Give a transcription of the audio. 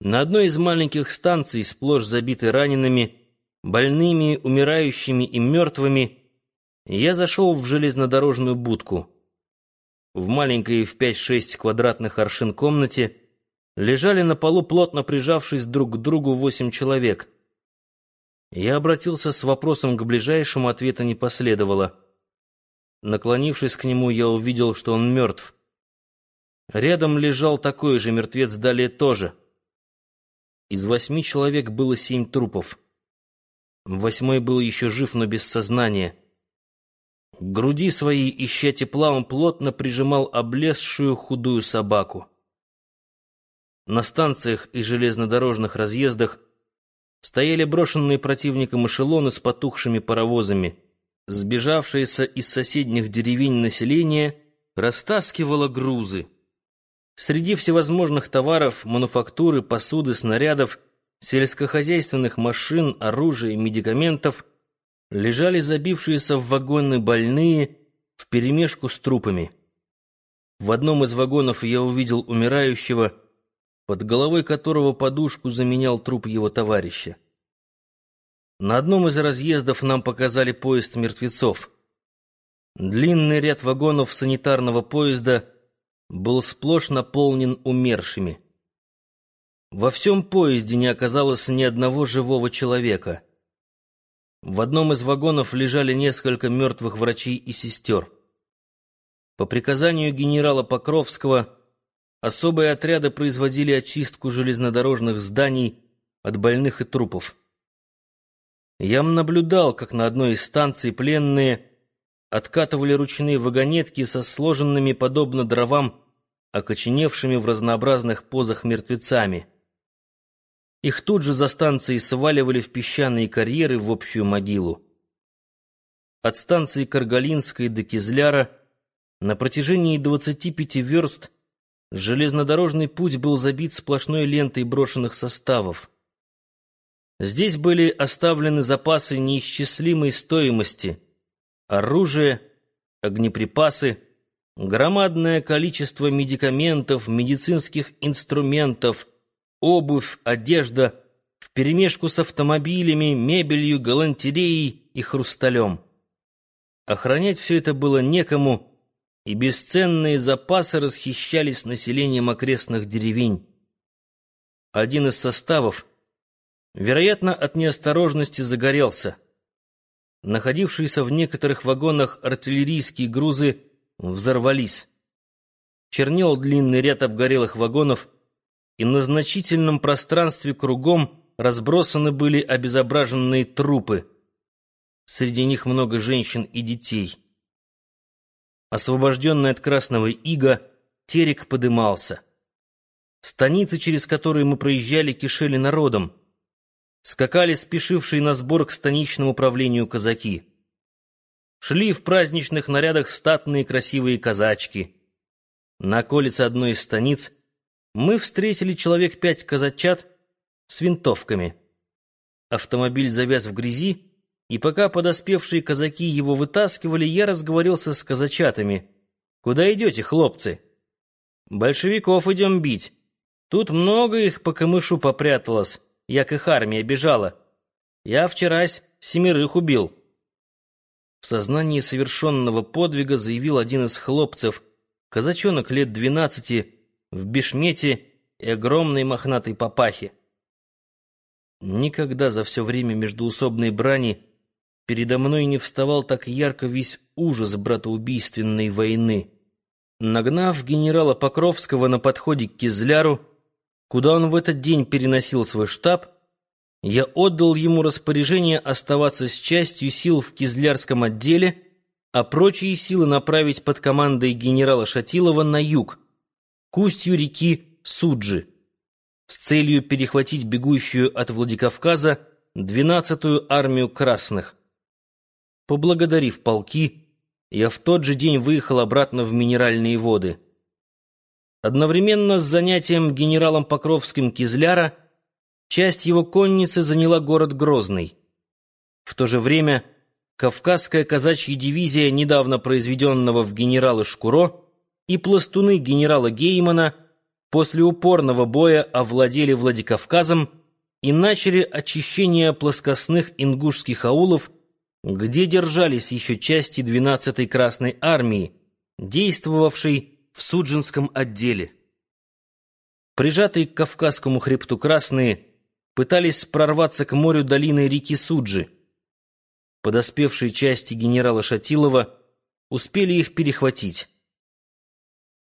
На одной из маленьких станций, сплошь забитой ранеными, больными, умирающими и мертвыми, я зашел в железнодорожную будку. В маленькой в 5-6 квадратных аршин комнате лежали на полу, плотно прижавшись друг к другу, восемь человек. Я обратился с вопросом к ближайшему, ответа не последовало. Наклонившись к нему, я увидел, что он мертв. Рядом лежал такой же мертвец далее тоже — из восьми человек было семь трупов. Восьмой был еще жив, но без сознания. К груди своей, ища тепла, он плотно прижимал облезшую худую собаку. На станциях и железнодорожных разъездах стояли брошенные противником эшелоны с потухшими паровозами. Сбежавшееся из соседних деревень население растаскивало грузы. Среди всевозможных товаров, мануфактуры, посуды, снарядов, сельскохозяйственных машин, оружия, медикаментов лежали забившиеся в вагоны больные вперемешку с трупами. В одном из вагонов я увидел умирающего, под головой которого подушку заменял труп его товарища. На одном из разъездов нам показали поезд мертвецов. Длинный ряд вагонов санитарного поезда — был сплошь наполнен умершими. Во всем поезде не оказалось ни одного живого человека. В одном из вагонов лежали несколько мертвых врачей и сестер. По приказанию генерала Покровского особые отряды производили очистку железнодорожных зданий от больных и трупов. Я наблюдал, как на одной из станций пленные откатывали ручные вагонетки со сложенными, подобно дровам, окоченевшими в разнообразных позах мертвецами. Их тут же за станцией сваливали в песчаные карьеры в общую могилу. От станции Каргалинской до Кизляра на протяжении 25 верст железнодорожный путь был забит сплошной лентой брошенных составов. Здесь были оставлены запасы неисчислимой стоимости — оружие, огнеприпасы, громадное количество медикаментов, медицинских инструментов, обувь, одежда, вперемешку с автомобилями, мебелью, галантереей и хрусталем. Охранять все это было некому, и бесценные запасы расхищались населением окрестных деревень. Один из составов, вероятно, от неосторожности загорелся — находившиеся в некоторых вагонах артиллерийские грузы взорвались. Чернел длинный ряд обгорелых вагонов, и на значительном пространстве кругом разбросаны были обезображенные трупы. Среди них много женщин и детей. Освобожденный от красного ига, терек подымался. Станицы, через которые мы проезжали, кишели народом скакали спешившие на сбор к станичному правлению казаки. Шли в праздничных нарядах статные красивые казачки. На околице одной из станиц мы встретили человек пять казачат с винтовками. Автомобиль завяз в грязи, и пока подоспевшие казаки его вытаскивали, я разговорился с казачатами. «Куда идете, хлопцы?» «Большевиков идем бить. Тут много их по камышу попряталось» як их армия бежала. Я вчерась семерых убил». В сознании совершенного подвига заявил один из хлопцев, казачонок лет двенадцати, в бешмете и огромной мохнатой папахе. Никогда за все время междуусобной брани передо мной не вставал так ярко весь ужас братоубийственной войны. Нагнав генерала Покровского на подходе к Кизляру, куда он в этот день переносил свой штаб, я отдал ему распоряжение оставаться с частью сил в Кизлярском отделе, а прочие силы направить под командой генерала Шатилова на юг, к устью реки Суджи, с целью перехватить бегущую от Владикавказа 12-ю армию красных. Поблагодарив полки, я в тот же день выехал обратно в Минеральные воды. Одновременно с занятием генералом Покровским Кизляра часть его конницы заняла город Грозный. В то же время Кавказская казачья дивизия, недавно произведенного в генералы Шкуро, и пластуны генерала Геймана после упорного боя овладели Владикавказом и начали очищение плоскостных ингушских аулов, где держались еще части 12-й Красной Армии, действовавшей в Суджинском отделе. Прижатые к Кавказскому хребту красные пытались прорваться к морю долины реки Суджи. Подоспевшие части генерала Шатилова успели их перехватить.